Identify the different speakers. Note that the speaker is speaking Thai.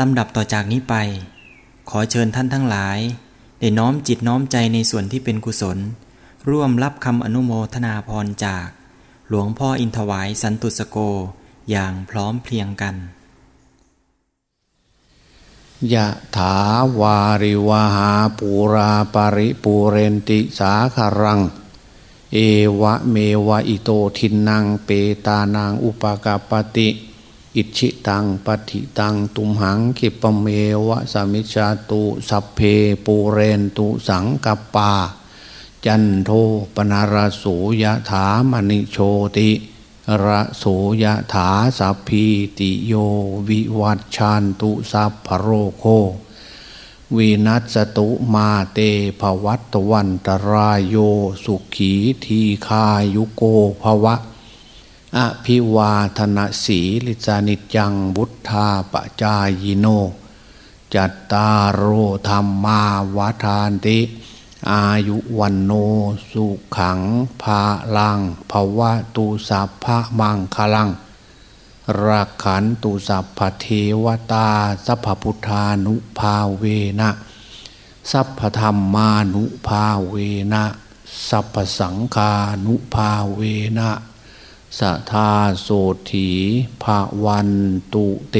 Speaker 1: ลำดับต่อจากนี้ไป ขอเชิญท่านทั้งหลาย ได้น้อมจิตน้อมใจในส่วนที่เป็นกุศล ร่วมรับคำอนุโมทนาพรจาก หลวงพ่ออินทวายสันตุสโกอย่างพร้อมเพรียงกัน
Speaker 2: ยะถาวาริวหาปูราปาริปูเรนติสาคารัง เอวะเมวะอิโตทินังเปตานังอุปะกัปปะติ อิจฉิตังปัตถิตัง ตุมหัง ขิปปะเมวะ สะมิชฌะตุสัพเพปูเรนตุสังกัปปา จันโทปัณณะระโส ยะถา มะณิโชติระโสยะถาสัพพีติโยวิวัชชันตุสัพพะโรโควินัสสะตุมาเต ภะวัตวันตะราโยสุขีทีคายุโกภวะ อภิวาธนาสีลิจานิจังบุทธาปจายโน จัตตารโอธรรมาวาทานติ อายุวันโนสุขังภาลังภวะตูสัพพะมังคลังรักขันตุสัพพเทวตา สัพพุทธานุภาเวนะ สัพพธรรมานุภาเวนะ สัพพสังฆานุภาเวนะ สทาโสถีภาวันตุเต